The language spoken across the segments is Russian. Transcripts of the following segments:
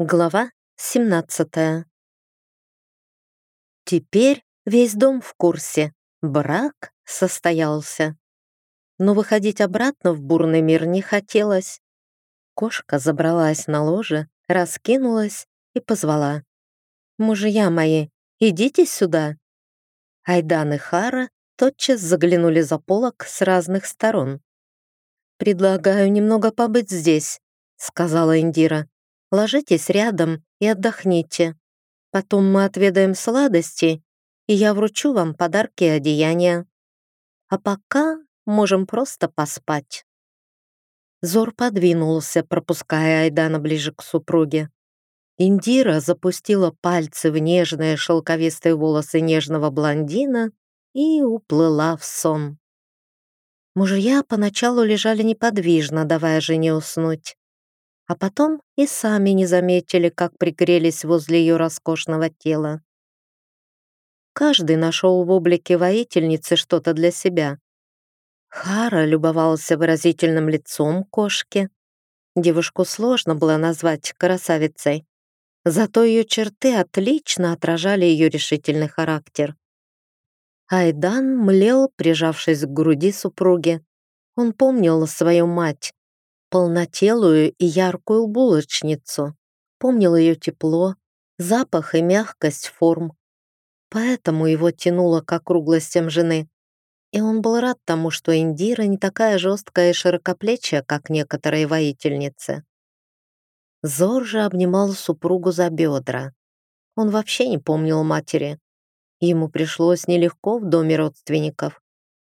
Глава 17 Теперь весь дом в курсе. Брак состоялся. Но выходить обратно в бурный мир не хотелось. Кошка забралась на ложе, раскинулась и позвала. «Мужья мои, идите сюда!» Айдан и Хара тотчас заглянули за полок с разных сторон. «Предлагаю немного побыть здесь», — сказала Индира. Ложитесь рядом и отдохните. Потом мы отведаем сладости, и я вручу вам подарки и одеяния. А пока можем просто поспать». Зор подвинулся, пропуская Айдана ближе к супруге. Индира запустила пальцы в нежные шелковистые волосы нежного блондина и уплыла в сон. Мужья поначалу лежали неподвижно, давая жене уснуть а потом и сами не заметили, как пригрелись возле ее роскошного тела. Каждый нашел в облике воительницы что-то для себя. Хара любовался выразительным лицом кошки. Девушку сложно было назвать красавицей, зато ее черты отлично отражали ее решительный характер. Айдан млел, прижавшись к груди супруги. Он помнил свою мать, полнотелую и яркую булочницу. Помнил ее тепло, запах и мягкость форм. Поэтому его тянуло к округлостям жены. И он был рад тому, что Индира не такая жесткая и широкоплечья, как некоторые воительницы. Зор же обнимал супругу за бедра. Он вообще не помнил матери. Ему пришлось нелегко в доме родственников.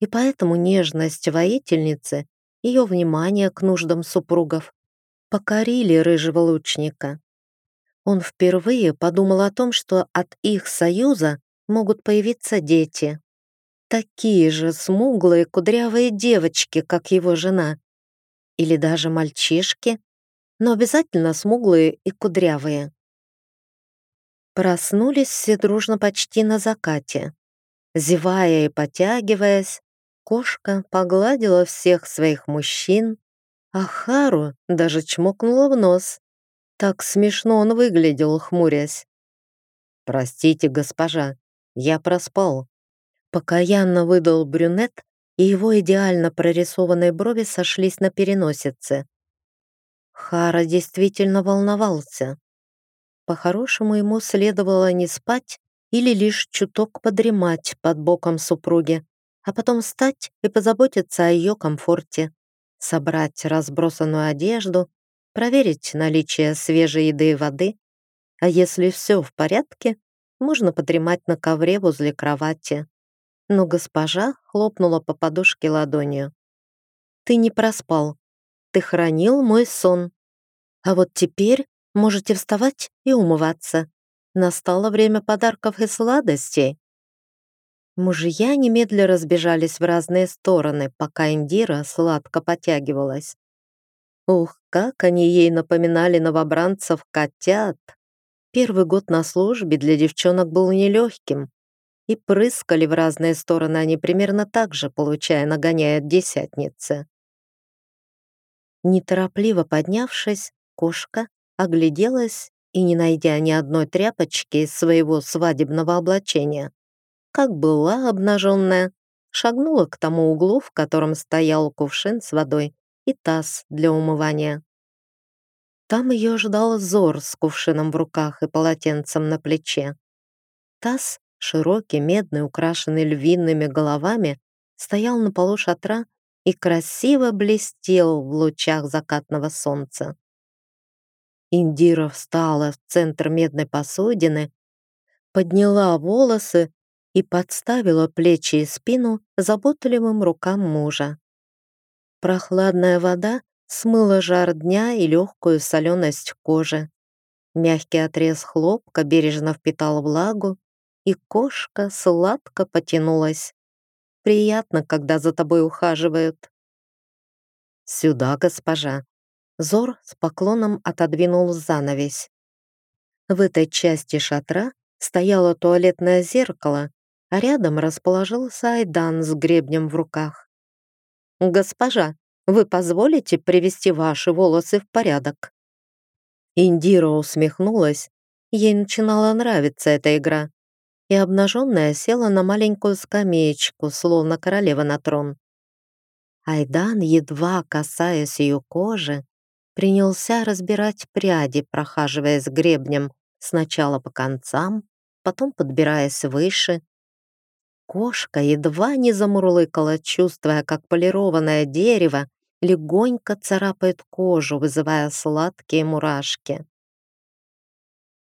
И поэтому нежность воительницы ее внимание к нуждам супругов покорили рыжего лучника. Он впервые подумал о том, что от их союза могут появиться дети. Такие же смуглые кудрявые девочки, как его жена. Или даже мальчишки, но обязательно смуглые и кудрявые. Проснулись все дружно почти на закате. Зевая и потягиваясь, Кошка погладила всех своих мужчин, а Хару даже чмокнула в нос. Так смешно он выглядел, хмурясь. «Простите, госпожа, я проспал». Покаянно выдал брюнет, и его идеально прорисованные брови сошлись на переносице. Хара действительно волновался. По-хорошему ему следовало не спать или лишь чуток подремать под боком супруги, а потом встать и позаботиться о ее комфорте, собрать разбросанную одежду, проверить наличие свежей еды и воды, а если все в порядке, можно подремать на ковре возле кровати. Но госпожа хлопнула по подушке ладонью. «Ты не проспал. Ты хранил мой сон. А вот теперь можете вставать и умываться. Настало время подарков и сладостей». Мужья немедля разбежались в разные стороны, пока Индира сладко потягивалась. Ух, как они ей напоминали новобранцев котят! Первый год на службе для девчонок был нелегким, и прыскали в разные стороны они примерно так же, получая нагоняя десятницы. Неторопливо поднявшись, кошка огляделась и, не найдя ни одной тряпочки из своего свадебного облачения, как была обнаженная, шагнула к тому углу, в котором стоял кувшин с водой и таз для умывания. Там ее ждал Зор с кувшином в руках и полотенцем на плече. Таз, широкий, медный, украшенный львиными головами, стоял на полу шатра и красиво блестел в лучах закатного солнца. Индира встала в центр медной посудины, подняла волосы и подставила плечи и спину заботливым рукам мужа. Прохладная вода смыла жар дня и легкую соленость кожи. Мягкий отрез хлопка бережно впитал влагу, и кошка сладко потянулась. Приятно, когда за тобой ухаживают. «Сюда, госпожа!» Зор с поклоном отодвинул занавесь. В этой части шатра стояло туалетное зеркало, а рядом расположился Айдан с гребнем в руках. «Госпожа, вы позволите привести ваши волосы в порядок?» Индира усмехнулась, ей начинала нравиться эта игра, и обнаженная села на маленькую скамеечку, словно королева на трон. Айдан, едва касаясь ее кожи, принялся разбирать пряди, прохаживаясь гребнем сначала по концам, потом подбираясь выше. Кошка едва не замурлыкала, чувствуя, как полированное дерево легонько царапает кожу, вызывая сладкие мурашки.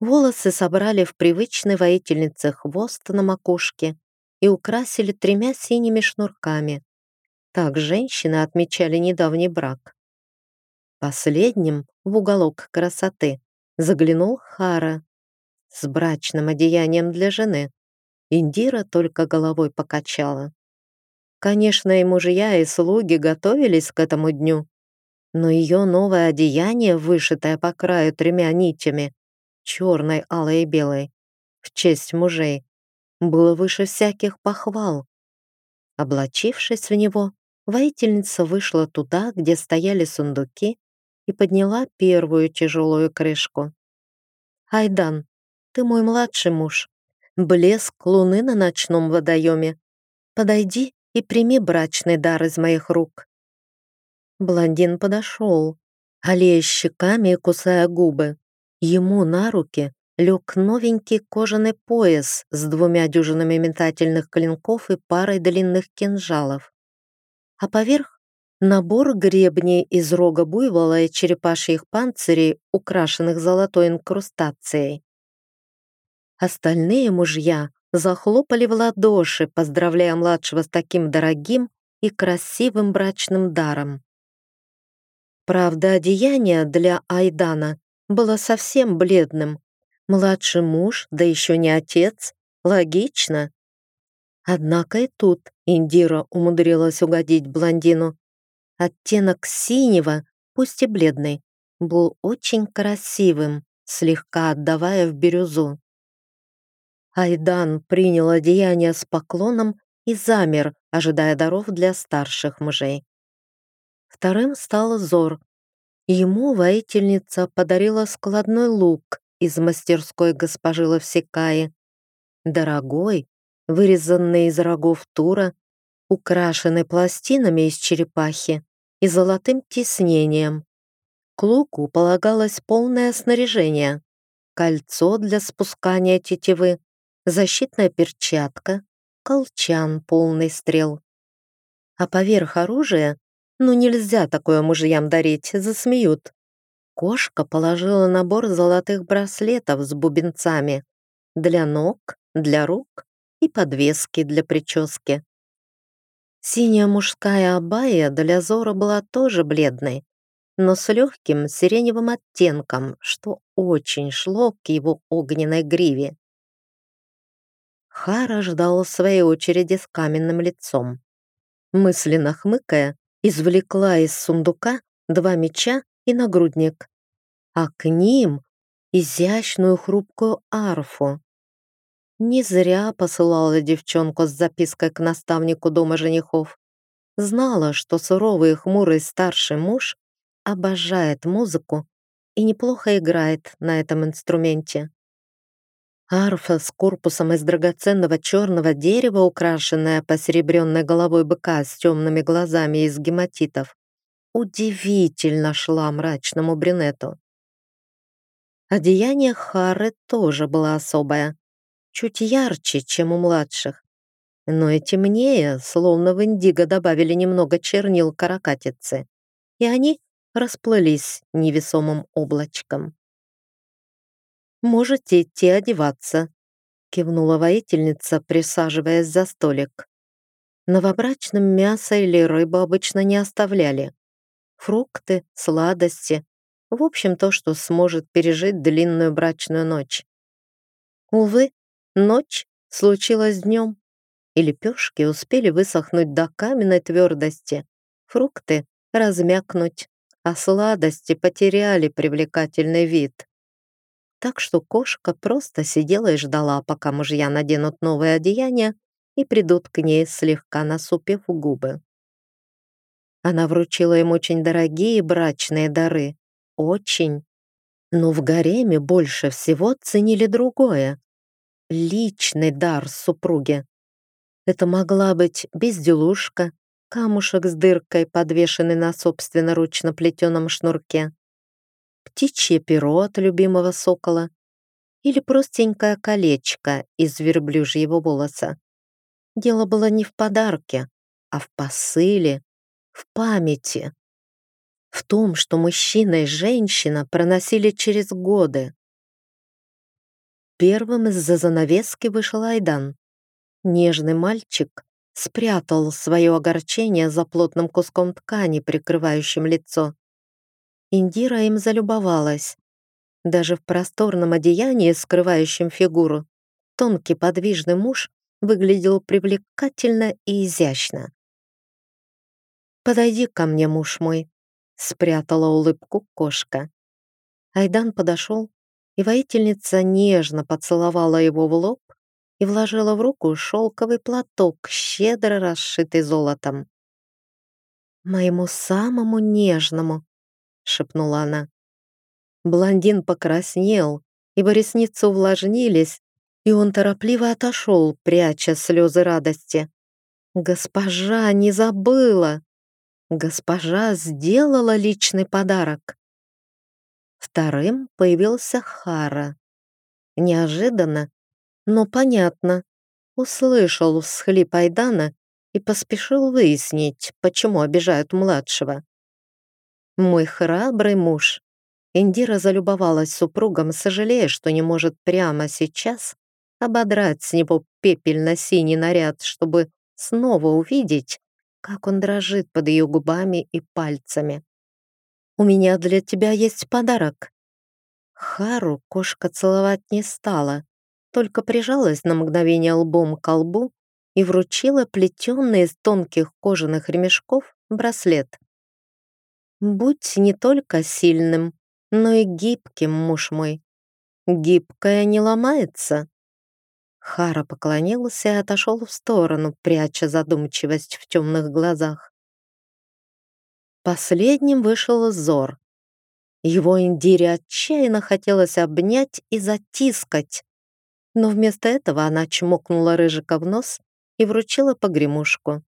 Волосы собрали в привычный воительнице хвост на макушке и украсили тремя синими шнурками. Так женщины отмечали недавний брак. Последним в уголок красоты заглянул Хара с брачным одеянием для жены. Индира только головой покачала. Конечно, и мужья, и слуги готовились к этому дню, но ее новое одеяние, вышитое по краю тремя нитями, черной, алой и белой, в честь мужей, было выше всяких похвал. Облачившись в него, воительница вышла туда, где стояли сундуки, и подняла первую тяжелую крышку. «Айдан, ты мой младший муж. Блеск луны на ночном водоеме. Подойди и прими брачный дар из моих рук». Блондин подошел, аллея щеками и кусая губы. Ему на руки лег новенький кожаный пояс с двумя дюжинами метательных клинков и парой длинных кинжалов. А поверх набор гребней из рога буйвола и черепашьих панцирей, украшенных золотой инкрустацией. Остальные мужья захлопали в ладоши, поздравляя младшего с таким дорогим и красивым брачным даром. Правда, одеяние для Айдана было совсем бледным. Младший муж, да еще не отец, логично. Однако и тут Индира умудрилась угодить блондину. Оттенок синего, пусть и бледный, был очень красивым, слегка отдавая в бирюзу. Айдан принял одеяние с поклоном и замер, ожидая даров для старших мужей. Вторым стал Зор. Ему воительница подарила складной лук из мастерской госпожи Лавсекаи. Дорогой, вырезанный из рогов тура, украшенный пластинами из черепахи и золотым тиснением. К луку полагалось полное снаряжение, кольцо для спускания тетивы, защитная перчатка, колчан полный стрел. А поверх оружия, ну нельзя такое мужьям дарить, засмеют. Кошка положила набор золотых браслетов с бубенцами для ног, для рук и подвески для прически. Синяя мужская абая для Зора была тоже бледной, но с легким сиреневым оттенком, что очень шло к его огненной гриве. Хара ждала своей очереди с каменным лицом. Мысленно хмыкая, извлекла из сундука два меча и нагрудник, а к ним изящную хрупкую арфу. Не зря посылала девчонку с запиской к наставнику дома женихов. Знала, что суровый и хмурый старший муж обожает музыку и неплохо играет на этом инструменте. Арфа с корпусом из драгоценного черного дерева, украшенная посеребренной головой быка с темными глазами из гематитов, удивительно шла мрачному брюнету. Одеяние Хары тоже было особое, чуть ярче, чем у младших, но и темнее, словно в индиго добавили немного чернил каракатицы, и они расплылись невесомым облачком. «Можете идти одеваться», — кивнула воительница, присаживаясь за столик. Новобрачным мясо или рыбу обычно не оставляли. Фрукты, сладости, в общем, то, что сможет пережить длинную брачную ночь. Увы, ночь случилась днем, и лепешки успели высохнуть до каменной твердости, фрукты размякнуть, а сладости потеряли привлекательный вид так что кошка просто сидела и ждала, пока мужья наденут новое одеяние и придут к ней, слегка насупив губы. Она вручила им очень дорогие брачные дары. Очень. Но в гареме больше всего ценили другое — личный дар супруги. Это могла быть безделушка, камушек с дыркой, подвешенный на собственноручно плетеном шнурке, птичье перо от любимого сокола или простенькое колечко из верблюжьего волоса. Дело было не в подарке, а в посыле, в памяти, в том, что мужчина и женщина проносили через годы. Первым из-за занавески вышел Айдан. Нежный мальчик спрятал свое огорчение за плотным куском ткани, прикрывающим лицо. Индира им залюбовалась. Даже в просторном одеянии, скрывающем фигуру, тонкий подвижный муж выглядел привлекательно и изящно. «Подойди ко мне, муж мой», — спрятала улыбку кошка. Айдан подошел, и воительница нежно поцеловала его в лоб и вложила в руку шелковый платок, щедро расшитый золотом. «Моему самому нежному», — шепнула она. Блондин покраснел, ибо ресницы увлажнились, и он торопливо отошел, пряча слезы радости. «Госпожа не забыла! Госпожа сделала личный подарок!» Вторым появился Хара. Неожиданно, но понятно. Услышал всхлип Айдана и поспешил выяснить, почему обижают младшего. «Мой храбрый муж!» Индира залюбовалась супругом, сожалея, что не может прямо сейчас ободрать с него пепельно-синий наряд, чтобы снова увидеть, как он дрожит под ее губами и пальцами. «У меня для тебя есть подарок». Хару кошка целовать не стала, только прижалась на мгновение лбом к лбу и вручила плетенный из тонких кожаных ремешков браслет. «Будь не только сильным, но и гибким, муж мой. Гибкая не ломается». Хара поклонился и отошел в сторону, пряча задумчивость в темных глазах. Последним вышел Зор. Его Индире отчаянно хотелось обнять и затискать, но вместо этого она чмокнула Рыжика в нос и вручила погремушку,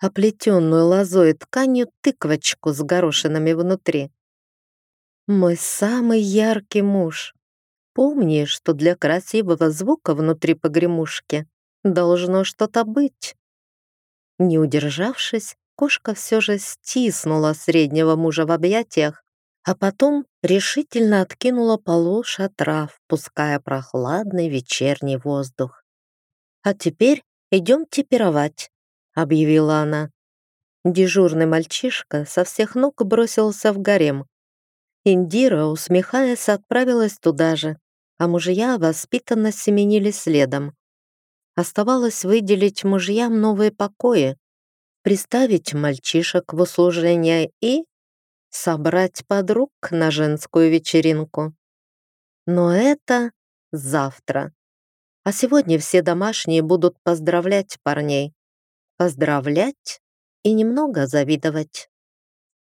оплетенную лозой тканью тыквочку с горошинами внутри. «Мой самый яркий муж», Помни, что для красивого звука внутри погремушки должно что-то быть. Не удержавшись, кошка все же стиснула среднего мужа в объятиях, а потом решительно откинула полу шатра, впуская прохладный вечерний воздух. «А теперь идемте пировать», — объявила она. Дежурный мальчишка со всех ног бросился в гарем. Индира, усмехаясь, отправилась туда же, а мужья воспитанно семенили следом. Оставалось выделить мужьям новые покои, приставить мальчишек в услужение и собрать подруг на женскую вечеринку. Но это завтра. А сегодня все домашние будут поздравлять парней. Поздравлять и немного завидовать.